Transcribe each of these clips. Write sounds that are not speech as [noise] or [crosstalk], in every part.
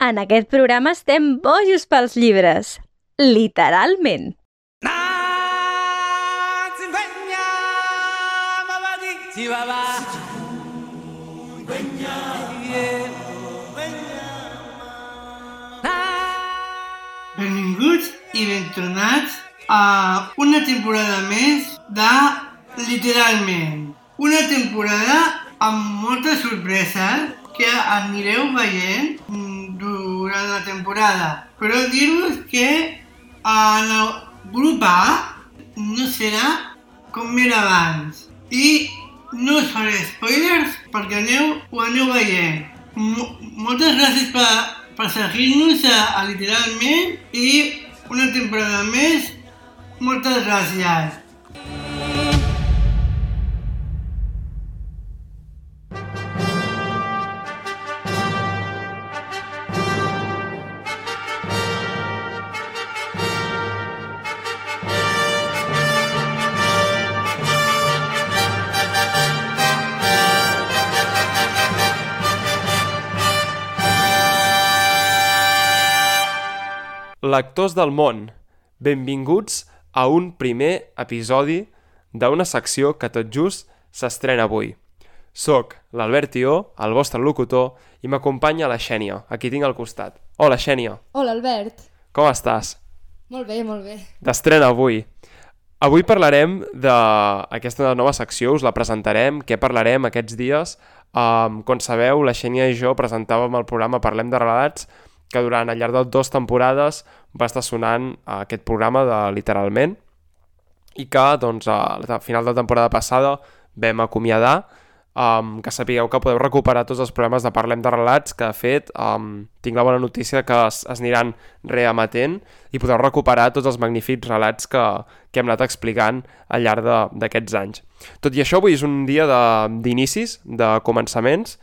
En aquest programa estem bojos pels llibres. Literalment. Benvinguts i ben tornats a una temporada més de Literalment. Una temporada amb moltes sorpreses que anireu veient durant la temporada. Però dir-vos que en el grup A no serà com era abans. I no us faré spoilers perquè aneu, ho aneu veient. Moltes gràcies per, per seguir-nos a, a Literalment i una temporada més. Moltes gràcies. Lectors del món, benvinguts a un primer episodi d'una secció que tot just s'estrena avui. Soc l'Albert Tió, el vostre locutor, i m'acompanya la Xènia, a qui tinc al costat. Hola, Xènia, Hola, Albert. com estàs? Molt bé, molt bé. D'estrena avui. Avui parlarem d'aquesta nova secció, us la presentarem, què parlarem aquests dies. Um, com sabeu, la Xènia i jo presentàvem el programa Parlem de relats, que durant al llarg de dues temporades va estar sonant uh, aquest programa de Literalment i que doncs, a la final de temporada passada vam acomiadar um, que sapigueu que podeu recuperar tots els programes de Parlem de Relats que de fet um, tinc la bona notícia que es, es aniran reamatent i podeu recuperar tots els magnífics relats que, que hem anat explicant al llarg d'aquests anys. Tot i això, avui és un dia d'inicis, de, de començaments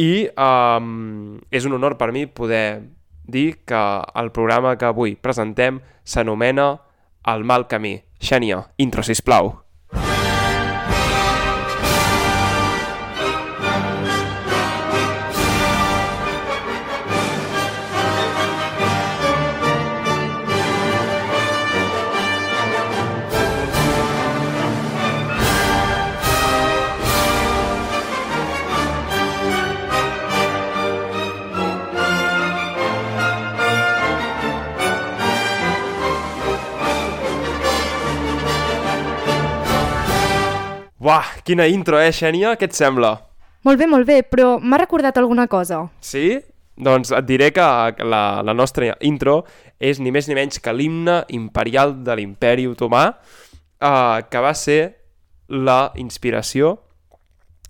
i um, és un honor per mi poder dir que el programa que avui presentem s'anomena El mal camí. Xènia, intro, sisplau. Quina intro, eh, Xènia? Què et sembla? Molt bé, molt bé, però m'ha recordat alguna cosa. Sí? Doncs et diré que la, la nostra intro és ni més ni menys que l'himne imperial de l'imperi otomà, eh, que va ser la inspiració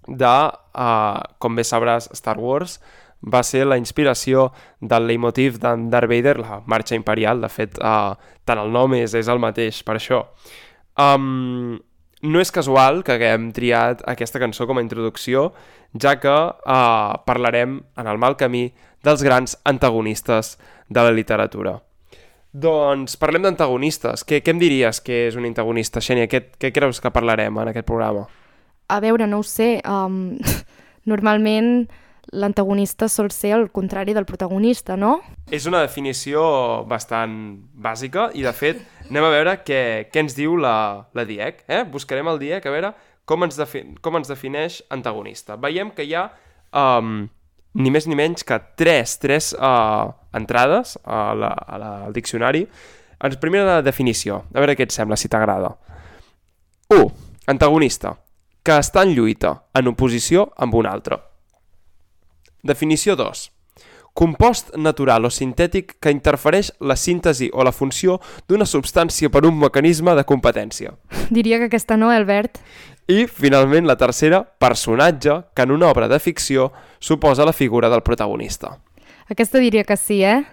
de, eh, com bé sabràs, Star Wars, va ser la inspiració del leitmotiv d'en Darth Vader, la marxa imperial, de fet, eh, tant el nom és, és el mateix, per això. Um, no és casual que haguem triat aquesta cançó com a introducció, ja que uh, parlarem en el mal camí dels grans antagonistes de la literatura. Doncs parlem d'antagonistes. Què, què em diries que és un antagonista, Xènia? Què, què creus que parlarem en aquest programa? A veure, no ho sé, um, [laughs] normalment l'antagonista sol ser el contrari del protagonista, no? És una definició bastant bàsica i, de fet, anem a veure què, què ens diu la, la DIEC. Eh? Buscarem el DIEC a veure com ens, defi com ens defineix antagonista. Veiem que hi ha um, ni més ni menys que tres, tres uh, entrades a la, a la, al diccionari. En primera definició, a veure què et sembla, si t'agrada. 1. Antagonista, que està en lluita, en oposició amb un altre. Definició 2. Compost natural o sintètic que interfereix la síntesi o la funció d'una substància per un mecanisme de competència. Diria que aquesta no, Albert. I, finalment, la tercera, personatge que en una obra de ficció suposa la figura del protagonista. Aquesta diria que sí, eh? [laughs]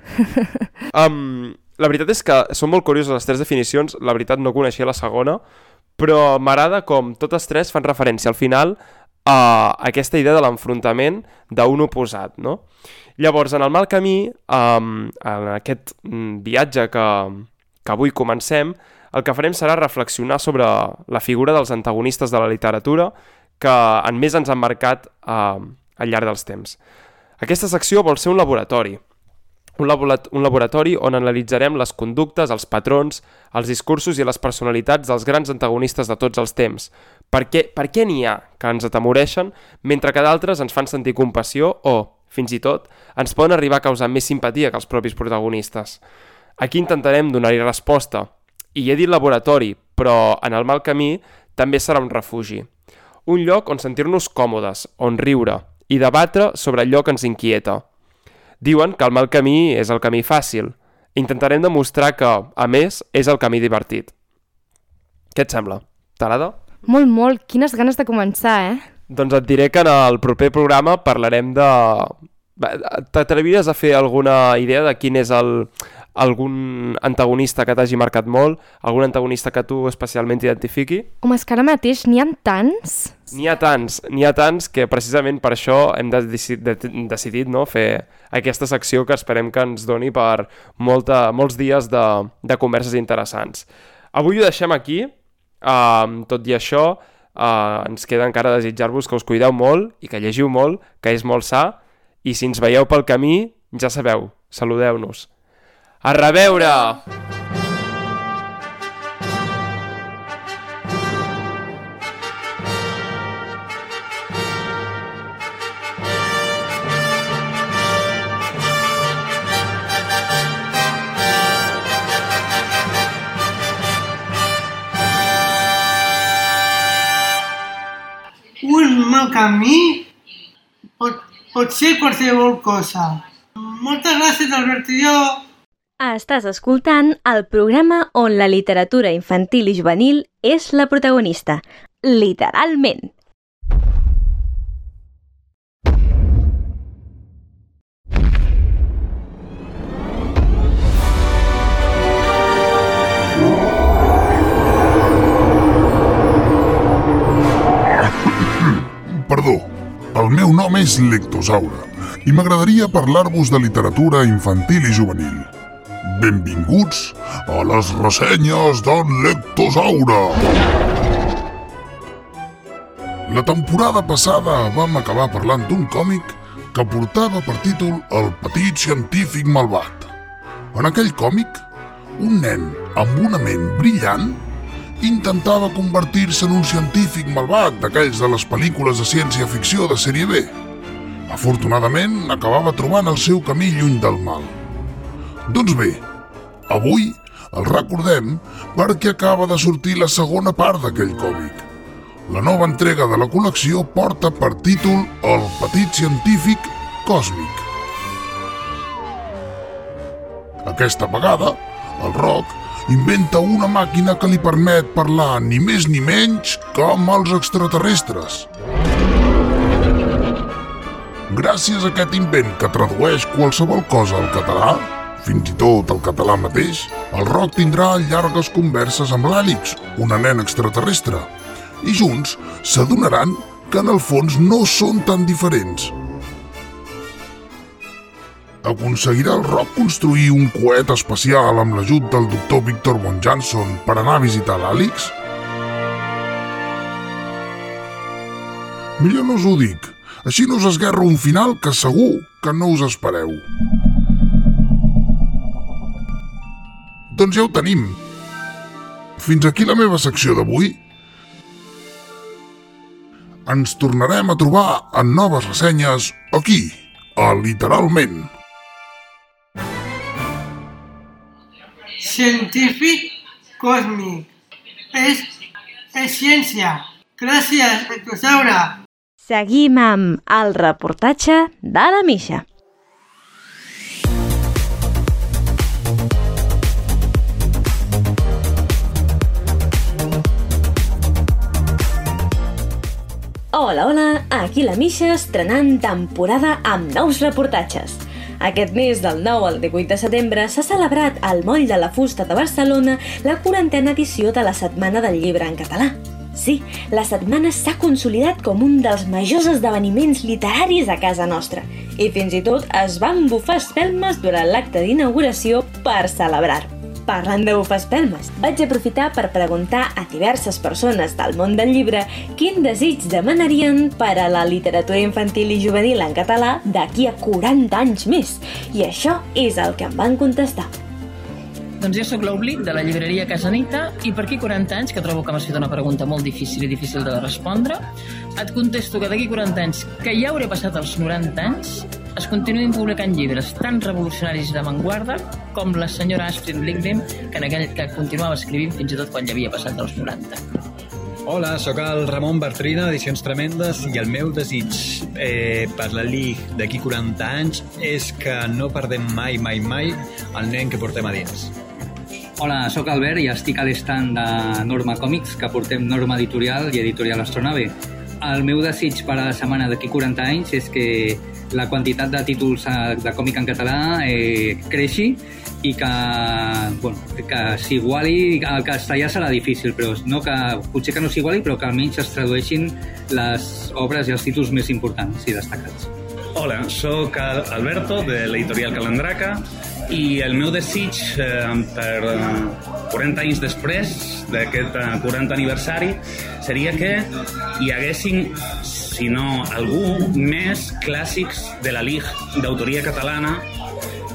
Um, la veritat és que són molt curioses les tres definicions, la veritat no coneixia la segona, però m'agrada com totes tres fan referència al final a aquesta idea de l'enfrontament d'un oposat, no? Llavors, en el mal camí, um, en aquest mm, viatge que, que avui comencem, el que farem serà reflexionar sobre la figura dels antagonistes de la literatura que en més ens han marcat uh, al llarg dels temps. Aquesta secció vol ser un laboratori, un, laborat un laboratori on analitzarem les conductes, els patrons, els discursos i les personalitats dels grans antagonistes de tots els temps. Per què, per què n'hi ha que ens atemoreixen, mentre que d'altres ens fan sentir compassió o, fins i tot, ens poden arribar a causar més simpatia que els propis protagonistes? Aquí intentarem donar-hi resposta. I he dit laboratori, però en el mal camí també serà un refugi. Un lloc on sentir-nos còmodes, on riure i debatre sobre allò que ens inquieta. Diuen que el mal camí és el camí fàcil. Intentarem demostrar que, a més, és el camí divertit. Què et sembla? T'agrada? Molt, molt. Quines ganes de començar, eh? Doncs et diré que en el proper programa parlarem de... T'atreviries a fer alguna idea de quin és el, algun antagonista que t'hagi marcat molt, algun antagonista que tu especialment t'identifiqui? Home, és que ara mateix n'hi ha tants. N'hi ha tants, n'hi ha tants que precisament per això hem de, de, decidit no, fer aquesta secció que esperem que ens doni per molta, molts dies de, de converses interessants. Avui ho deixem aquí, uh, tot i això uh, ens queda encara desitjar-vos que us cuideu molt i que llegiu molt, que és molt sa, i si ens veieu pel camí, ja sabeu, saludeu-nos. A reveure! Un mal camí pot, pot ser qualsevol cosa. Moltes gràcies, Albertillo. Estàs escoltant el programa on la literatura infantil i juvenil és la protagonista. Literalment. Perdó, el meu nom és Lectosaure i m'agradaria parlar-vos de literatura infantil i juvenil. Benvinguts a les ressenyes d'en Lectosaure! La temporada passada vam acabar parlant d'un còmic que portava per títol El petit científic malvat. En aquell còmic, un nen amb una ment brillant intentava convertir-se en un científic malvat d'aquells de les pel·lícules de ciència-ficció de sèrie B. Afortunadament, acabava trobant el seu camí lluny del mal. Doncs bé, avui el recordem perquè acaba de sortir la segona part d'aquell còmic. La nova entrega de la col·lecció porta per títol El petit científic còsmic. Aquesta vegada, el Roc inventa una màquina que li permet parlar ni més ni menys que amb els extraterrestres. Gràcies a aquest invent que tradueix qualsevol cosa al català, fins i tot el català mateix, el Roc tindrà llargues converses amb l'Àlix, una nena extraterrestre, i junts s'adonaran que en el fons no són tan diferents. Aconseguirà el Roc construir un coet espacial amb l'ajut del doctor Victor Von Johnson per anar a visitar l'Àlix? Millor no us ho dic, així no us esguerro un final que segur que no us espereu. Doncs ja ho tenim. Fins aquí la meva secció d'avui. Ens tornarem a trobar en noves ressenyes aquí, a Literalment. Científic còsmic. És, és ciència. Gràcies, Ectosaure. Seguim amb el reportatge de la Misha. Hola, hola, aquí la Misha estrenant temporada amb nous reportatges. Aquest mes del 9 al 18 de setembre s'ha celebrat al Moll de la Fusta de Barcelona la quarantena edició de la Setmana del Llibre en català. Sí, la setmana s'ha consolidat com un dels majors esdeveniments literaris a casa nostra i fins i tot es van bufar espelmes durant l'acte d'inauguració per celebrar. Parlant de bufespelmes, vaig aprofitar per preguntar a diverses persones del món del llibre quin desig demanarien per a la literatura infantil i juvenil en català d'aquí a 40 anys més. I això és el que em van contestar. Doncs jo sóc l'Oblic, de la llibreria Casanita, i per aquí 40 anys, que trobo que m'has fet una pregunta molt difícil i difícil de respondre, et contesto que d'aquí 40 anys, que ja hauré passat els 90 anys, es continuïn publicant llibres tan revolucionaris d'avantguarda com la senyora Astrid Lindgren, que en aquell que continuava escrivint fins i tot quan ja havia passat els 90. Hola, sóc el Ramon Bertrina, Edicions Tremendes, i el meu desig eh, per la LIG d'aquí 40 anys és que no perdem mai, mai, mai el nen que portem a dins. Hola, sóc Albert i estic a l'estand de Norma Còmics, que portem Norma Editorial i Editorial Astronave. El meu desig per a la setmana d'aquí 40 anys és que la quantitat de títols eh, de còmic en català eh, creixi i que, bueno, que s'iguali, el castellà serà difícil, però no que, potser que no s'iguali, però que almenys es tradueixin les obres i els títols més importants i destacats. Hola, sóc Alberto de l'editorial Calandraca i el meu desig eh, per eh, 40 anys després d'aquest eh, 40 aniversari seria que hi haguessin sinó algú més clàssics de la LIG d'autoria catalana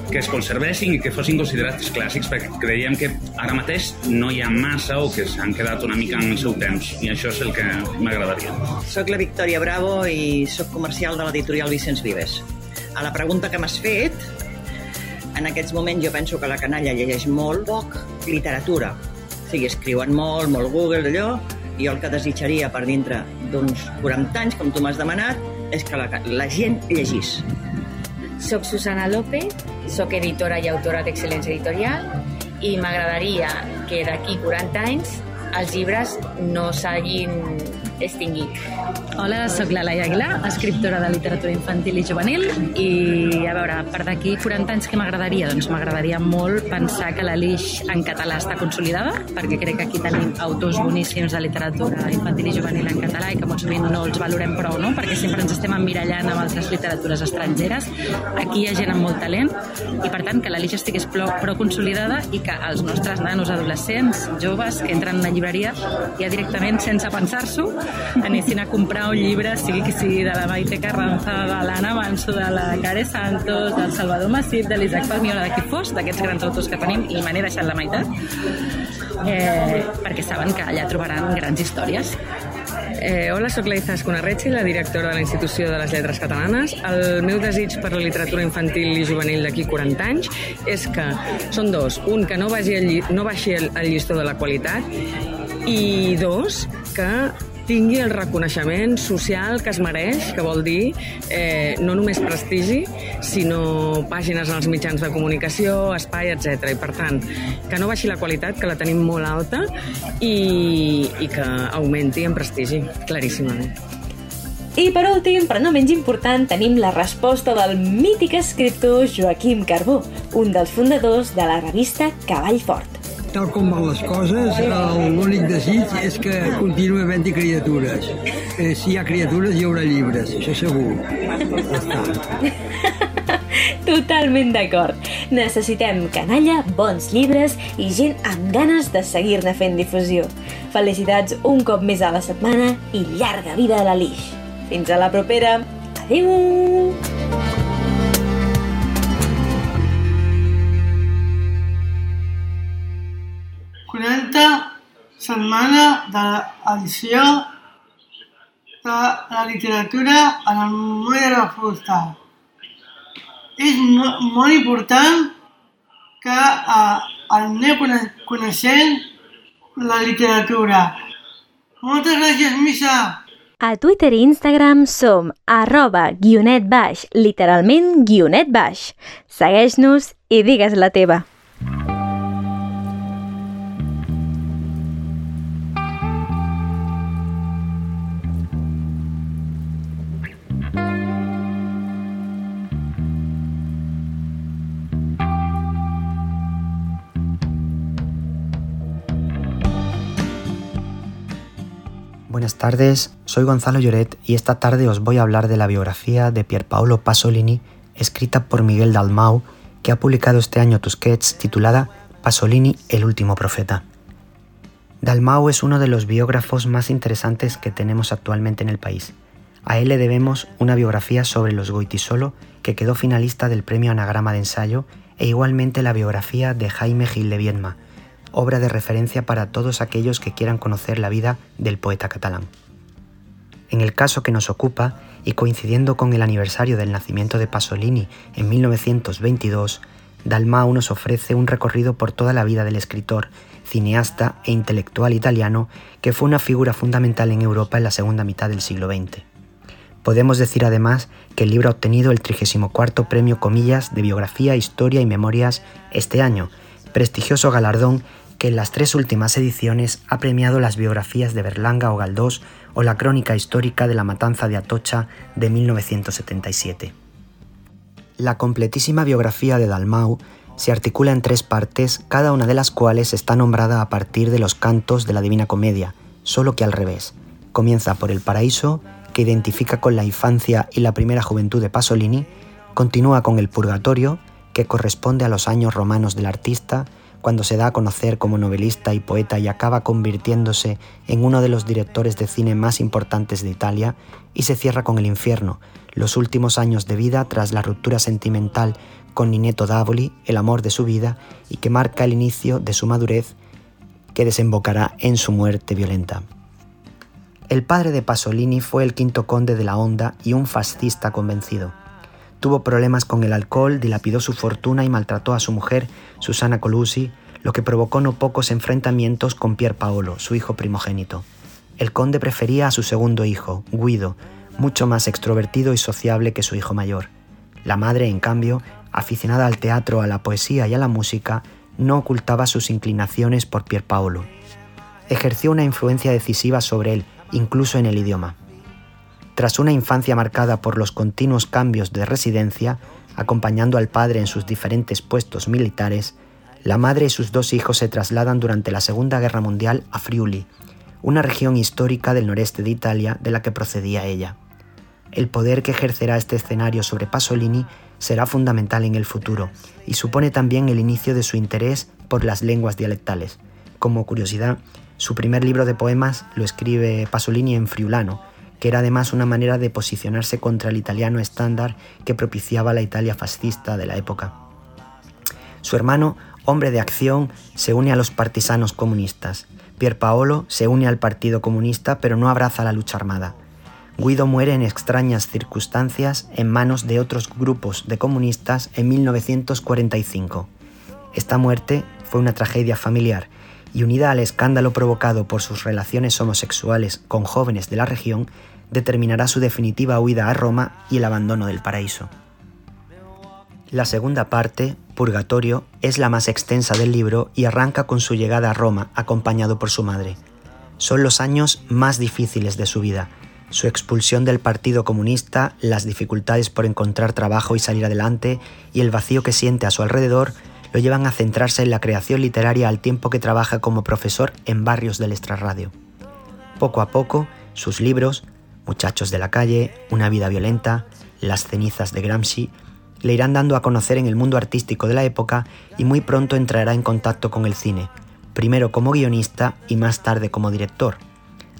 que es conservessin i que fossin considerats clàssics perquè creiem que ara mateix no hi ha massa o que s'han quedat una mica en el seu temps i això és el que m'agradaria. Soc la Victòria Bravo i sóc comercial de l'editorial Vicenç Vives. A la pregunta que m'has fet, en aquests moments jo penso que la canalla llegeix molt poc literatura. O sigui, escriuen molt, molt Google, allò, jo el que desitjaria per dintre d'uns 40 anys, com tu m'has demanat, és que la, la gent llegís. Soc Susana López, soc editora i autora d'Excel·lència Editorial i m'agradaria que d'aquí 40 anys els llibres no s'hagin extingit. Hola, sóc la Laia Aguilar, escriptora de literatura infantil i juvenil i a veure, per d'aquí 40 anys què m'agradaria? Doncs m'agradaria molt pensar que la Lix en català està consolidada perquè crec que aquí tenim autors boníssims de literatura infantil i juvenil en català i que molt sovint no els valorem prou, no? perquè sempre ens estem emmirallant amb altres literatures estrangeres. Aquí hi ha gent amb molt talent i per tant que la Lix estigués prou, consolidada i que els nostres nanos adolescents, joves que entren a una llibreria ja directament sense pensar-s'ho anessin a comprar un llibre, sigui que sigui de la Maite Carranza, de l'Anna Manso, de la Care Santos, del Salvador Massip, de l'Isaac Palmiola, de qui fos, d'aquests grans autors que tenim, i me n'he deixat la meitat, eh, perquè saben que allà trobaran grans històries. Eh, hola, sóc la Iza Esconarretxi, la directora de la Institució de les Lletres Catalanes. El meu desig per la literatura infantil i juvenil d'aquí 40 anys és que són dos. Un, que no, vagi el, no baixi el, el llistó de la qualitat i dos, que tingui el reconeixement social que es mereix, que vol dir eh, no només prestigi, sinó pàgines als mitjans de comunicació, espai, etc. I per tant, que no baixi la qualitat, que la tenim molt alta, i, i que augmenti en prestigi, claríssimament. I per últim, però no menys important, tenim la resposta del mític escriptor Joaquim Carbó, un dels fundadors de la revista Cavall Fort tal com van les coses, l'únic desig és que continuï havent-hi criatures. Eh, si hi ha criatures, hi haurà llibres, això segur. Ja. Totalment d'acord. Necessitem canalla, bons llibres i gent amb ganes de seguir-ne fent difusió. Felicitats un cop més a la setmana i llarga vida a la Lix. Fins a la propera. Adéu! Setmana de l'edició de la literatura en el moll de la fusta. És mo molt important que eh, aneu coneixent la literatura. Moltes gràcies, Missa! A Twitter i Instagram som arroba guionet baix, literalment guionet baix. Segueix-nos i digues la teva. Buenas tardes, soy Gonzalo Lloret y esta tarde os voy a hablar de la biografía de Pierpaolo Pasolini, escrita por Miguel Dalmau, que ha publicado este año Tusquets, titulada Pasolini, el último profeta. Dalmau es uno de los biógrafos más interesantes que tenemos actualmente en el país. A él le debemos una biografía sobre los Goitisolo que quedó finalista del premio Anagrama de Ensayo e igualmente la biografía de Jaime Gil de Viedma, obra de referencia para todos aquellos que quieran conocer la vida del poeta catalán. En el caso que nos ocupa, y coincidiendo con el aniversario del nacimiento de Pasolini en 1922, Dalmau nos ofrece un recorrido por toda la vida del escritor, cineasta e intelectual italiano que fue una figura fundamental en Europa en la segunda mitad del siglo XX. Podemos decir además que el libro ha obtenido el 34 Premio Comillas de Biografía, Historia y Memorias este año, prestigioso galardón que en las tres últimas ediciones ha premiado las biografías de Berlanga o Galdós o la crónica histórica de la matanza de Atocha de 1977. La completísima biografía de Dalmau se articula en tres partes, cada una de las cuales está nombrada a partir de los cantos de la Divina Comedia, solo que al revés. Comienza por el paraíso, que identifica con la infancia y la primera juventud de Pasolini, continúa con el purgatorio, que corresponde a los años romanos del artista, cuando se da a conocer como novelista y poeta y acaba convirtiéndose en uno de los directores de cine más importantes de Italia, y se cierra con El infierno, los últimos años de vida tras la ruptura sentimental con Nineto Davoli, el amor de su vida, y que marca el inicio de su madurez que desembocará en su muerte violenta. El padre de Pasolini fue el quinto conde de la Honda y un fascista convencido. Tuvo problemas con el alcohol, dilapidó su fortuna y maltrató a su mujer, Susana Colusi, lo que provocó no pocos enfrentamientos con Pier Paolo, su hijo primogénito. El conde prefería a su segundo hijo, Guido, mucho más extrovertido y sociable que su hijo mayor. La madre, en cambio, aficionada al teatro, a la poesía y a la música, no ocultaba sus inclinaciones por Pier Paolo. Ejerció una influencia decisiva sobre él, incluso en el idioma. Tras una infancia marcada por los continuos cambios de residencia, acompañando al padre en sus diferentes puestos militares, la madre y sus dos hijos se trasladan durante la Segunda Guerra Mundial a Friuli, una región histórica del noreste de Italia de la que procedía ella. El poder que ejercerá este escenario sobre Pasolini será fundamental en el futuro y supone también el inicio de su interés por las lenguas dialectales. Como curiosidad, su primer libro de poemas lo escribe Pasolini en friulano, que era además una manera de posicionarse contra el italiano estándar que propiciaba la Italia fascista de la época. Su hermano, hombre de acción, se une a los partisanos comunistas. Pier Paolo se une al Partido Comunista pero no abraza la lucha armada. Guido muere en extrañas circunstancias en manos de otros grupos de comunistas en 1945. Esta muerte fue una tragedia familiar y unida al escándalo provocado por sus relaciones homosexuales con jóvenes de la región, determinará su definitiva huida a Roma y el abandono del paraíso. La segunda parte, Purgatorio, es la más extensa del libro y arranca con su llegada a Roma acompañado por su madre. Son los años más difíciles de su vida, su expulsión del Partido Comunista, las dificultades por encontrar trabajo y salir adelante y el vacío que siente a su alrededor lo llevan a centrarse en la creación literaria al tiempo que trabaja como profesor en barrios del extrarradio. Poco a poco, sus libros, Muchachos de la calle, Una vida violenta, Las cenizas de Gramsci, le irán dando a conocer en el mundo artístico de la época y muy pronto entrará en contacto con el cine, primero como guionista y más tarde como director.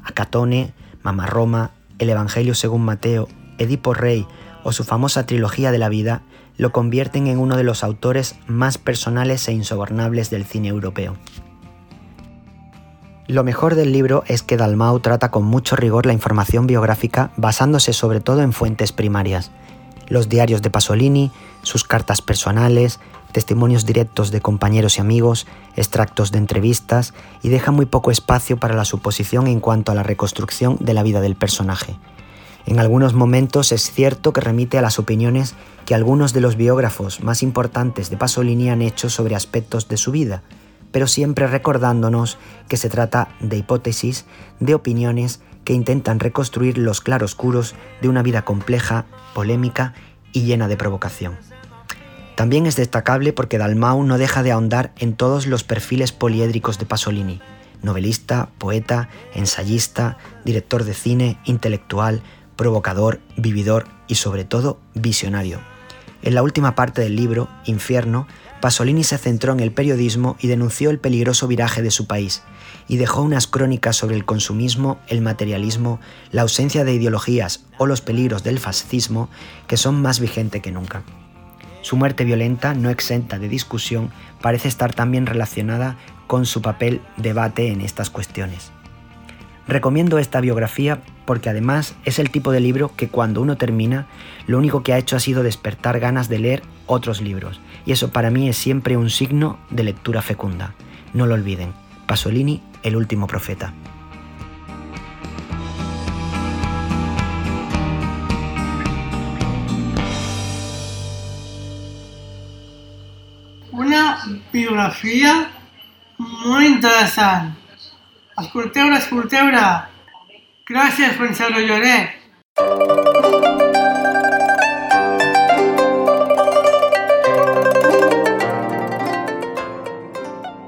Acatone, Mamá Roma, El Evangelio según Mateo, Edipo Rey o su famosa trilogía de la vida lo convierten en uno de los autores más personales e insobornables del cine europeo. Lo mejor del libro es que Dalmau trata con mucho rigor la información biográfica basándose sobre todo en fuentes primarias, los diarios de Pasolini, sus cartas personales, testimonios directos de compañeros y amigos, extractos de entrevistas y deja muy poco espacio para la suposición en cuanto a la reconstrucción de la vida del personaje. En algunos momentos es cierto que remite a las opiniones que algunos de los biógrafos más importantes de Pasolini han hecho sobre aspectos de su vida, pero siempre recordándonos que se trata de hipótesis, de opiniones que intentan reconstruir los claroscuros de una vida compleja, polémica y llena de provocación. También es destacable porque Dalmau no deja de ahondar en todos los perfiles poliédricos de Pasolini, novelista, poeta, ensayista, director de cine, intelectual, provocador, vividor y sobre todo visionario. En la última parte del libro, Infierno, Pasolini se centró en el periodismo y denunció el peligroso viraje de su país, y dejó unas crónicas sobre el consumismo, el materialismo, la ausencia de ideologías o los peligros del fascismo que son más vigentes que nunca. Su muerte violenta, no exenta de discusión, parece estar también relacionada con su papel debate en estas cuestiones. Recomiendo esta biografía porque además es el tipo de libro que cuando uno termina, lo único que ha hecho ha sido despertar ganas de leer otros libros, y eso para mí es siempre un signo de lectura fecunda. No lo olviden. Pasolini, el último profeta. Una biografia molt interessant. Escolteu-la, escolteu-la. Gràcies, Gonzalo Lloret.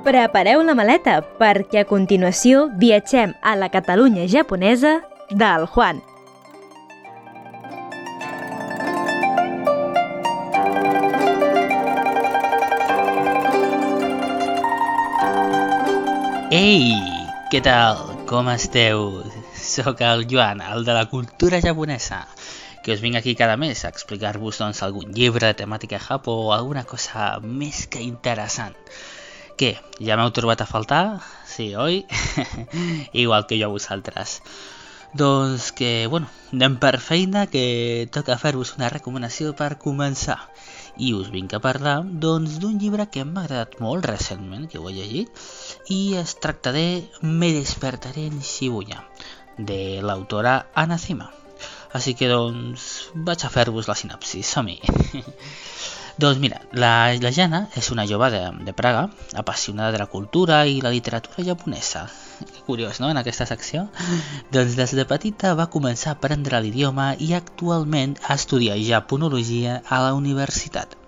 Prepareu la maleta perquè a continuació viatgem a la Catalunya japonesa del Juan. Ei, què tal? Com esteu? Sóc el Joan, el de la cultura japonesa, que us vinc aquí cada mes a explicar-vos doncs, algun llibre de temàtica Japó o alguna cosa més que interessant. Què, ja m'heu trobat a faltar? Sí, oi? [laughs] Igual que jo a vosaltres. Doncs que, bueno, anem per feina, que toca fer-vos una recomanació per començar. I us vinc a parlar, doncs, d'un llibre que m'ha agradat molt recentment, que ho he llegit, i es tracta de Me despertaré en Shibuya, de l'autora Anacima. Així que, doncs, vaig a fer-vos la sinopsis, som-hi! [laughs] Doncs mira, la, la Jana és una jove de, de Praga, apassionada de la cultura i la literatura japonesa. Que curiós, no?, en aquesta secció. [laughs] Doncs des de petita va començar a aprendre l'idioma i actualment estudia japonologia a la universitat.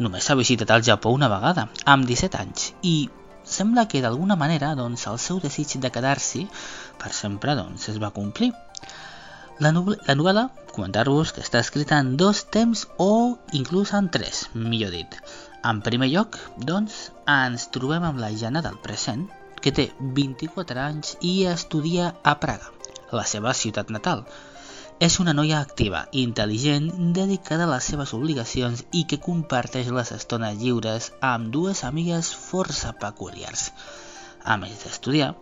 Només ha visitat el Japó una vegada, amb 17 anys, i sembla que d'alguna manera doncs, el seu desig de quedar-s'hi per sempre doncs, es va complir. La, la novel·la, comentar-vos que està escrita en dos temps o inclús en tres, millor dit. En primer lloc, doncs, ens trobem amb la Jana del present, que té 24 anys i estudia a Praga, la seva ciutat natal. És una noia activa, intel·ligent, dedicada a les seves obligacions i que comparteix les estones lliures amb dues amigues força peculiars. A més d'estudiar,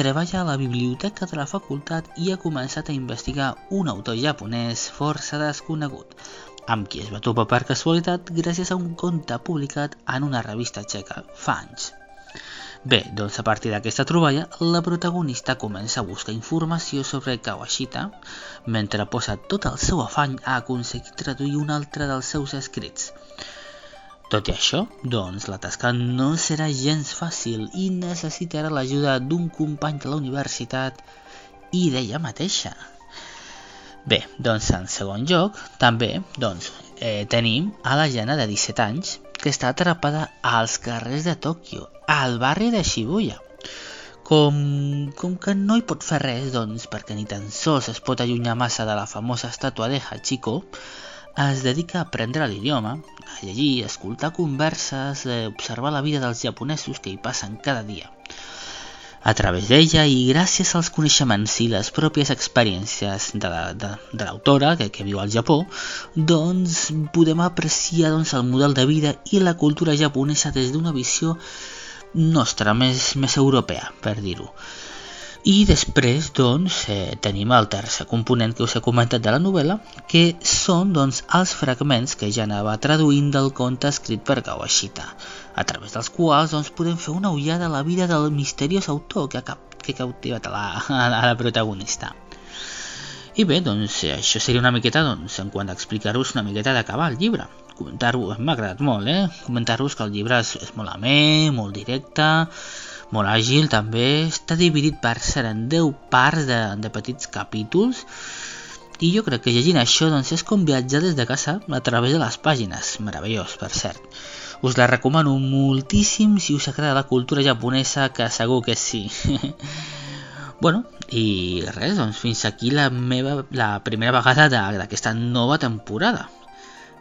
treballa a la biblioteca de la facultat i ha començat a investigar un autor japonès força desconegut, amb qui es va topar per casualitat gràcies a un conte publicat en una revista txeca fa anys. Bé, doncs a partir d'aquesta troballa, la protagonista comença a buscar informació sobre Kawashita, mentre posa tot el seu afany a aconseguir traduir un altre dels seus escrits. Tot i això, doncs la tasca no serà gens fàcil i necessitarà l'ajuda d'un company de la universitat i d'ella mateixa. Bé, doncs en segon lloc, també doncs, eh, tenim a la Jana de 17 anys que està atrapada als carrers de Tòquio, al barri de Shibuya. Com, com que no hi pot fer res, doncs, perquè ni tan sols es pot allunyar massa de la famosa estàtua de Hachiko, es dedica a aprendre l'idioma, a llegir, a escoltar converses, a observar la vida dels japonesos que hi passen cada dia. A través d'ella i gràcies als coneixements i les pròpies experiències de, de, de l'autora que, que viu al Japó, doncs podem apreciar doncs, el model de vida i la cultura japonesa des d'una visió nostra, més, més europea, per dir-ho. I després, doncs, eh, tenim el tercer component que us he comentat de la novel·la, que són doncs, els fragments que ja anava traduint del conte escrit per Kawashita, a través dels quals doncs, podem fer una ullada a la vida del misteriós autor que ha, cap, que ha cautivat a la, a [laughs] la protagonista. I bé, doncs, això seria una miqueta, doncs, en quant a explicar-vos una miqueta d'acabar el llibre. Comentar-vos, m'ha agradat molt, eh? Comentar-vos que el llibre és, és molt amè, molt directe, molt àgil també, està dividit per ser en 10 parts de, de petits capítols i jo crec que llegint això doncs és com viatjar des de casa a través de les pàgines, meravellós per cert. Us la recomano moltíssim si us agrada la cultura japonesa, que segur que sí. [laughs] bueno, i res, doncs aquí la meva la primera vegada d'aquesta nova temporada.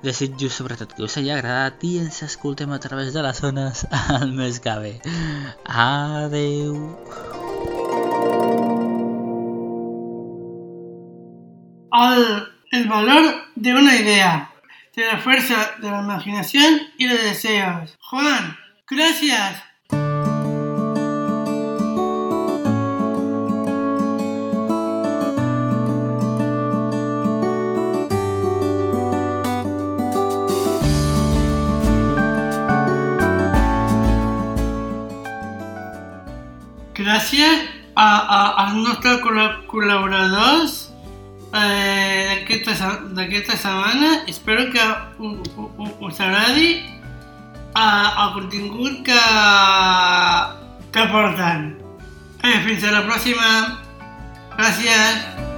Desitjo sobretot que us hagi agradat i ens escoltem a través de les zones el mes que ve. Adeu! El, el valor de una idea, de la fuerza de la imaginación y los deseos. Juan, gracias. Gràcies a, a, als nostres col·la- col·laboradors eh, d'aquesta se- d'aquesta setmana. Espero que us agradi eh, el contingut que, que porten. Eh, fins a la pròxima. Gràcies.